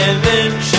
and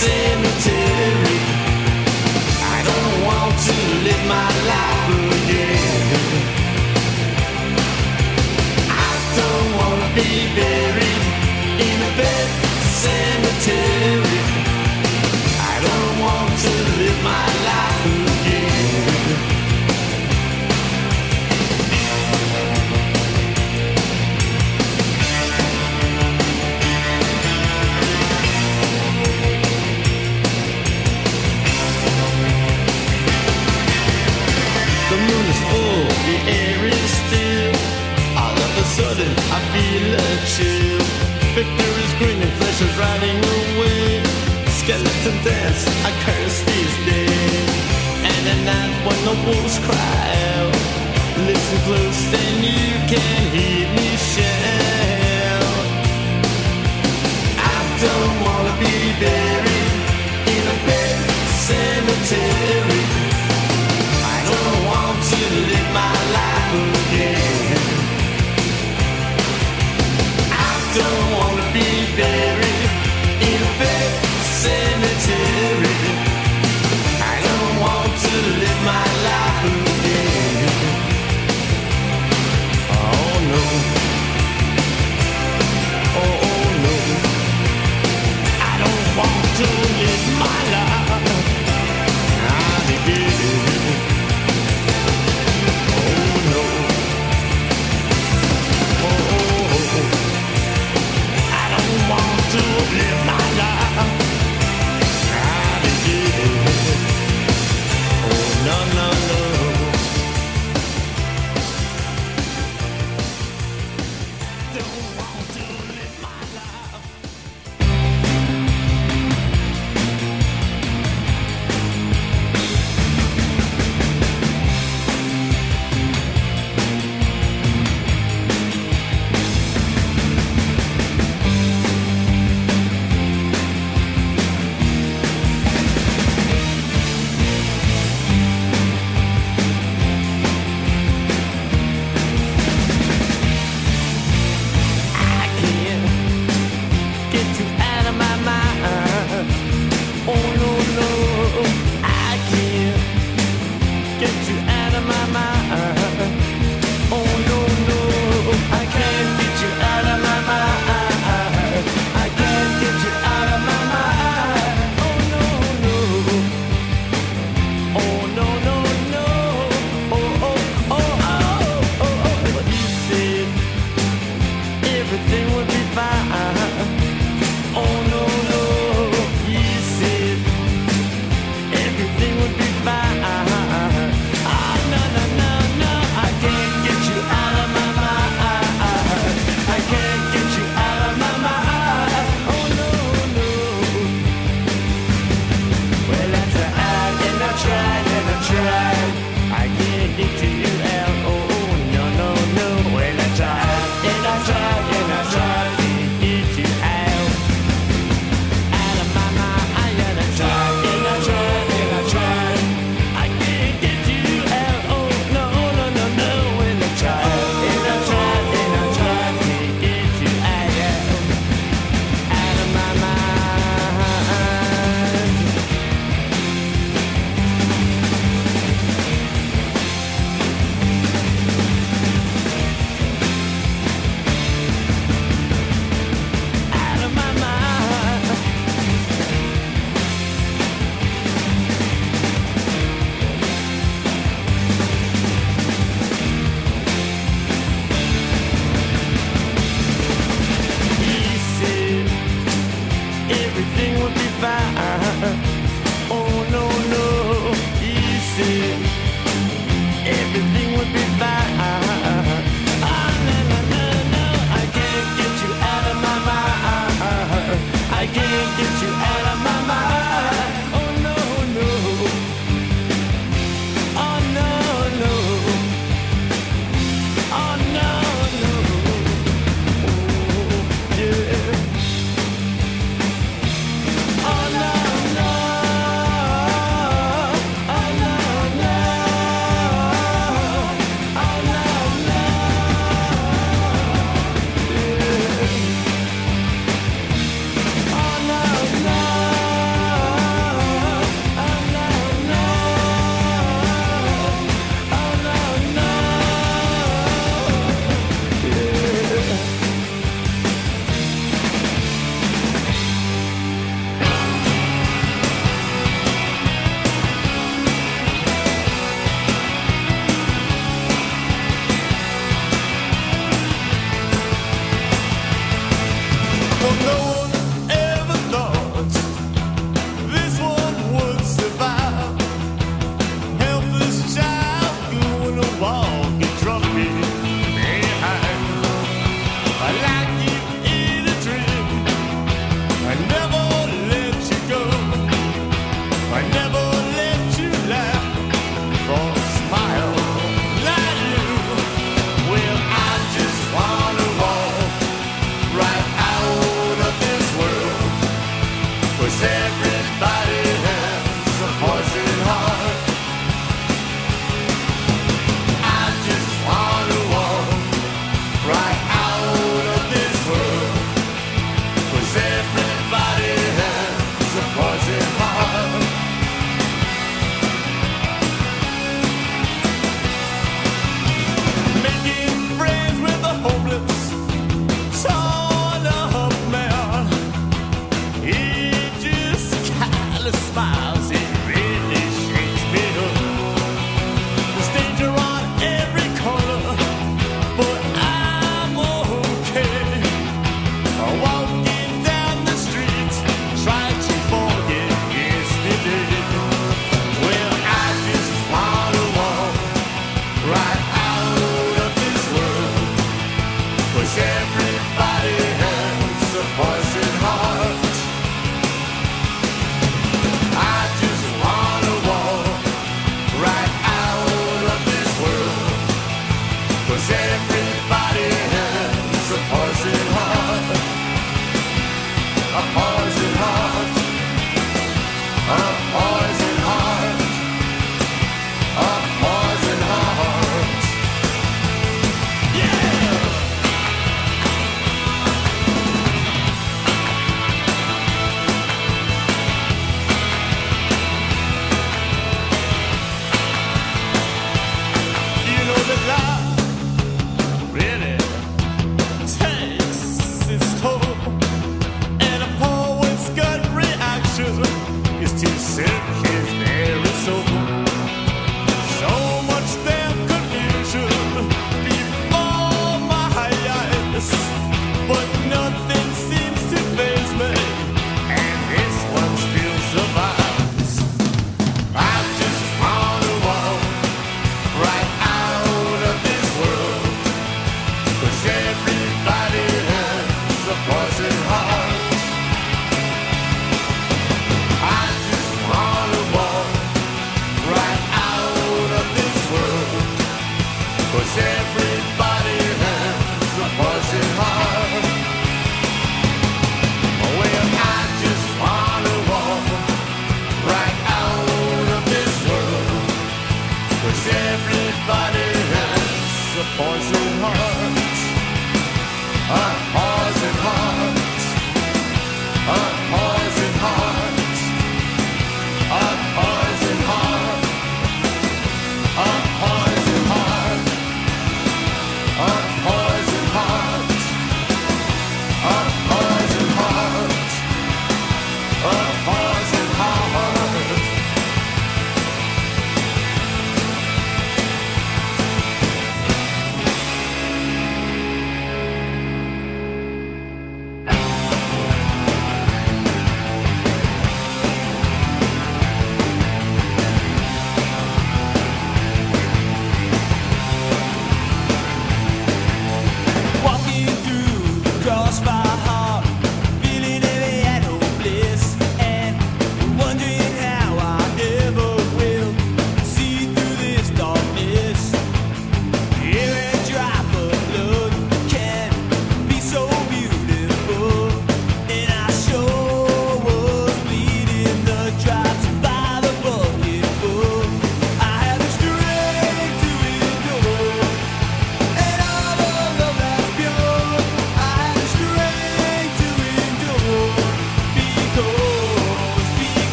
cemetery. I don't want to live my life. Ashes riding away. Skeleton dance, I curse these days. And at night when the wolves cry out, listen close, then you can hear me shout. I don't wanna be buried in a pet cemetery. I don't want to live my life again. I don't wanna be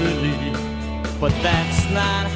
easily. But that's not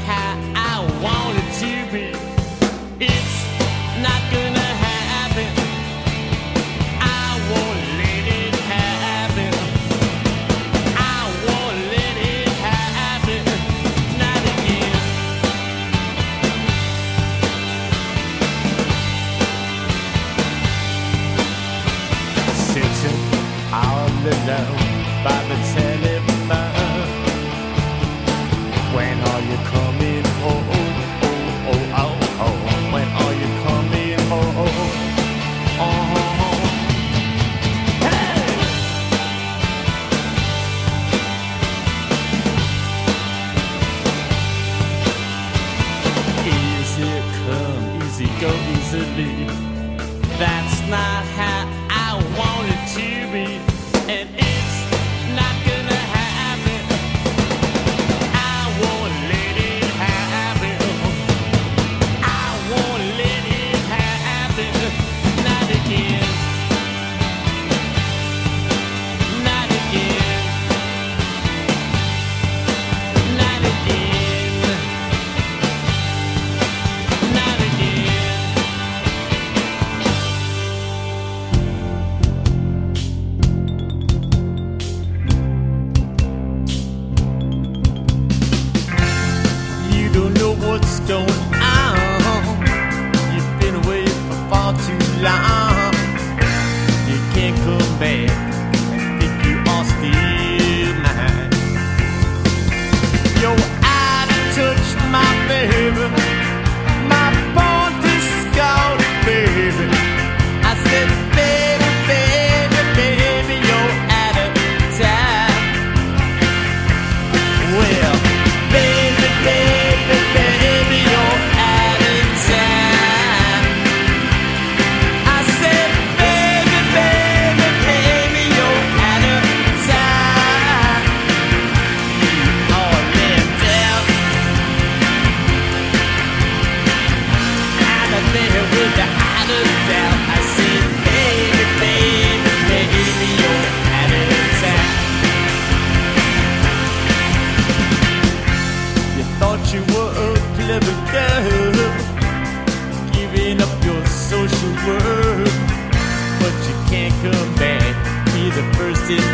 the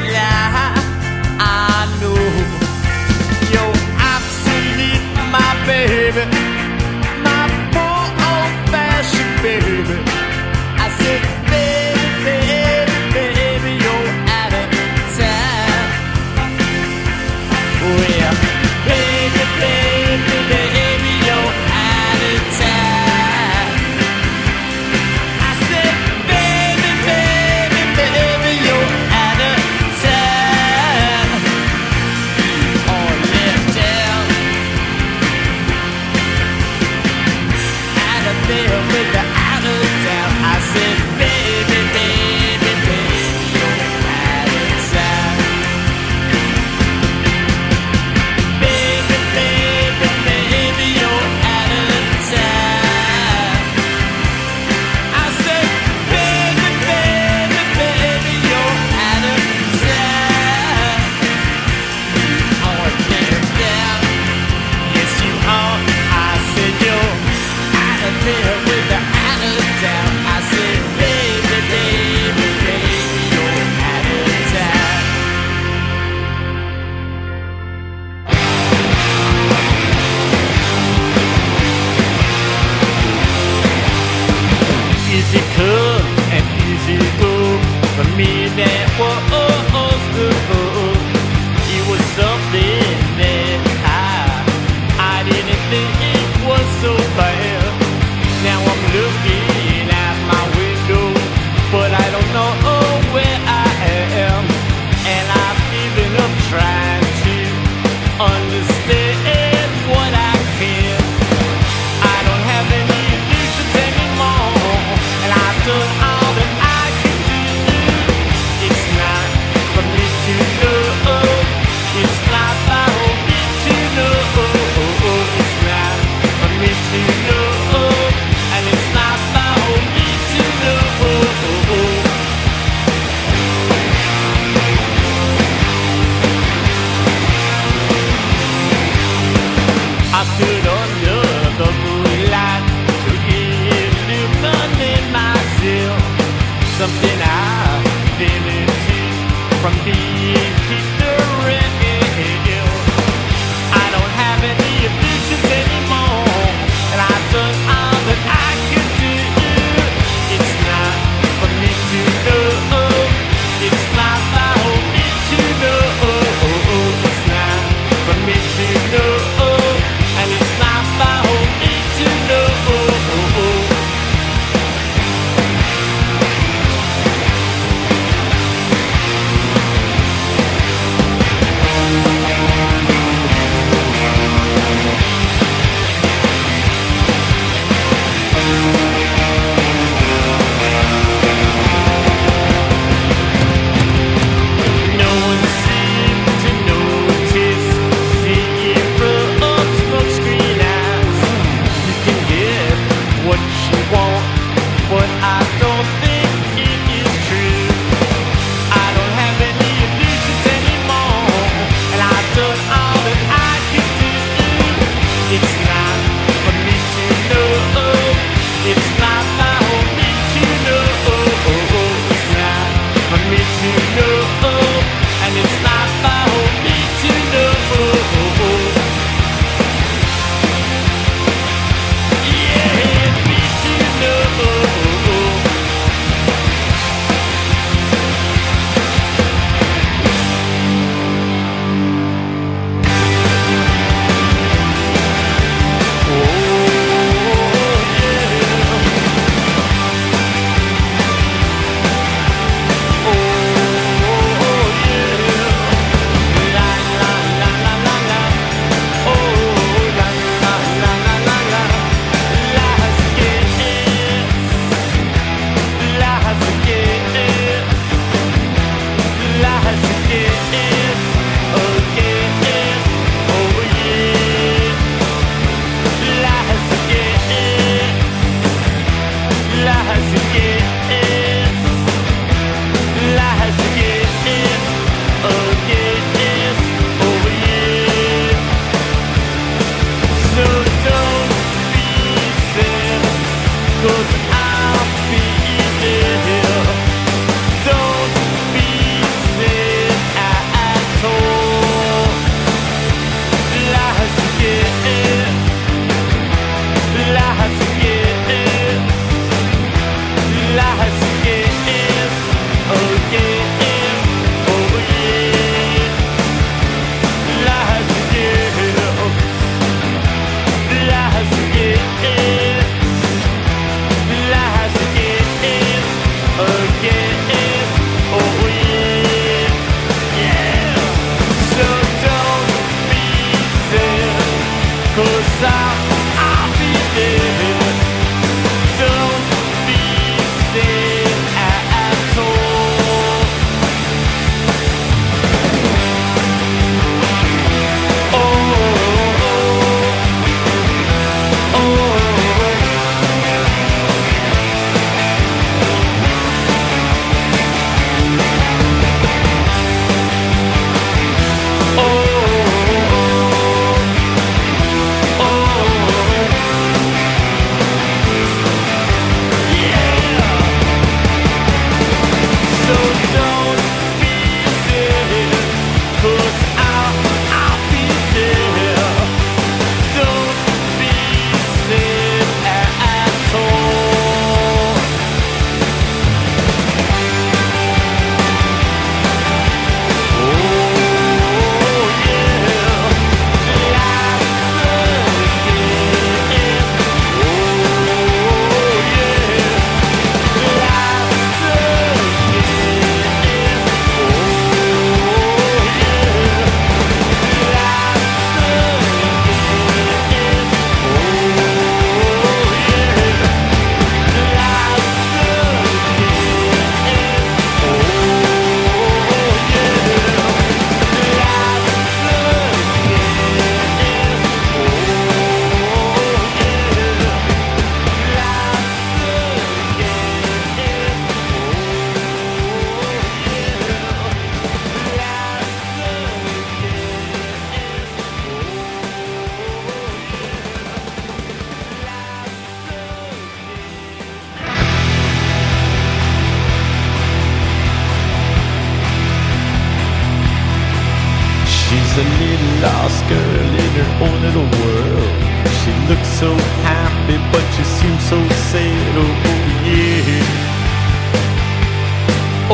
a little lost girl in her own little world. She looks so happy, but she seems so sad. Oh, oh yeah.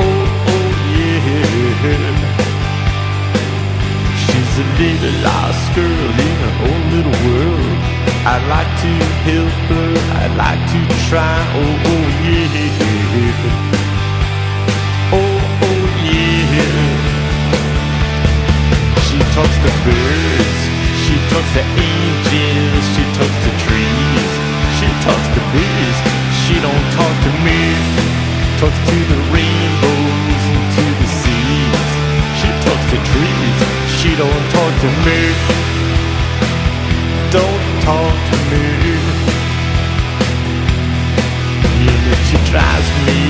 Oh, oh yeah. She's a little lost girl in her own little world. I'd like to help her, I'd like to try. Oh, oh yeah. talks to birds, she talks to angels, she talks to trees, she talks to bees, she don't talk to me, talks to the rainbows and to the seas, she talks to trees, she don't talk to me, don't talk to me, you know she drives me,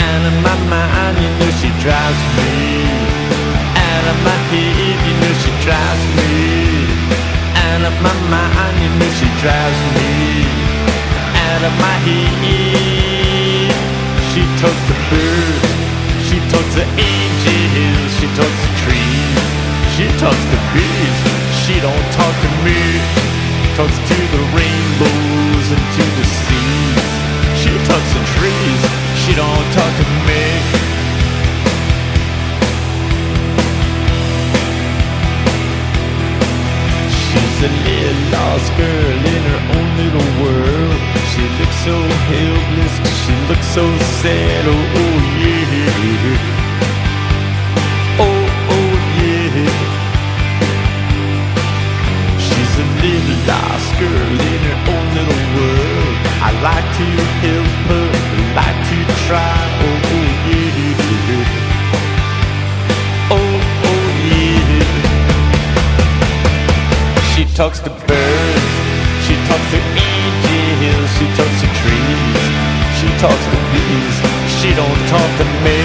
out of my mind, you know she drives me. Out of my head, you know she drives me. Out of my mind, you know she drives me. Out of my head She talks to birds She talks to angels She talks to trees She talks to bees She don't talk to me. Talks to the rainbows and to the seas She talks to trees She don't talk to me. She's a little lost girl in her own little world. She looks so helpless, she looks so sad. Oh, oh yeah. Oh, oh yeah. She's a little lost girl in her own little world. I like to help her, I like to try. Oh, oh yeah. talks to birds, she talks to angels, she talks to trees, she talks to bees, she don't talk to me,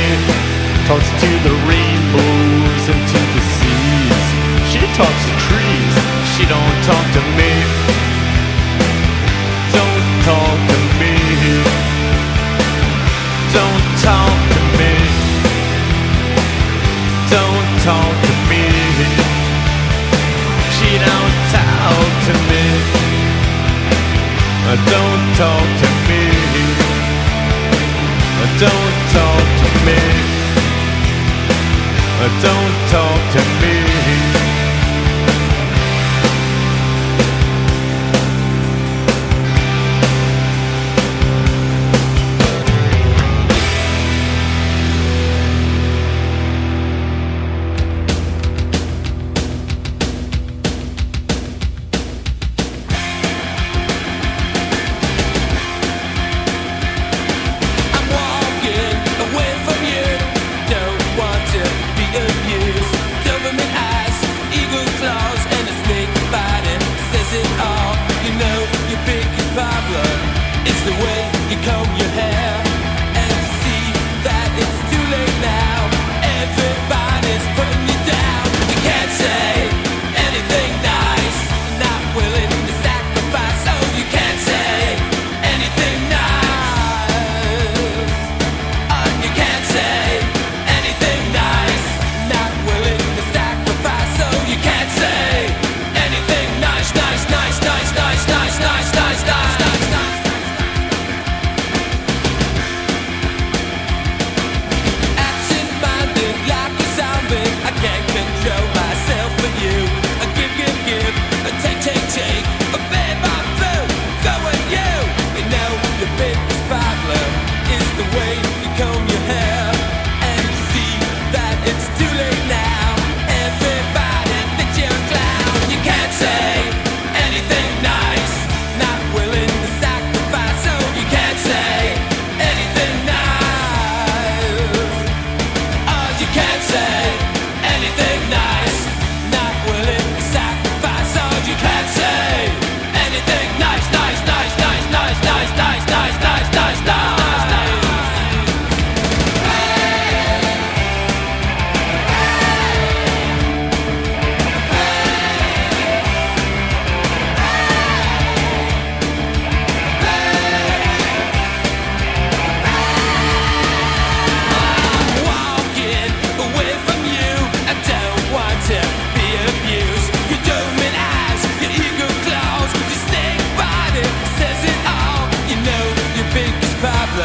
talks to the rainbows and to the seas, she talks to trees, she don't talk to me, don't talk. Don't talk to me. Don't talk to me. Don't talk to me.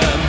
them.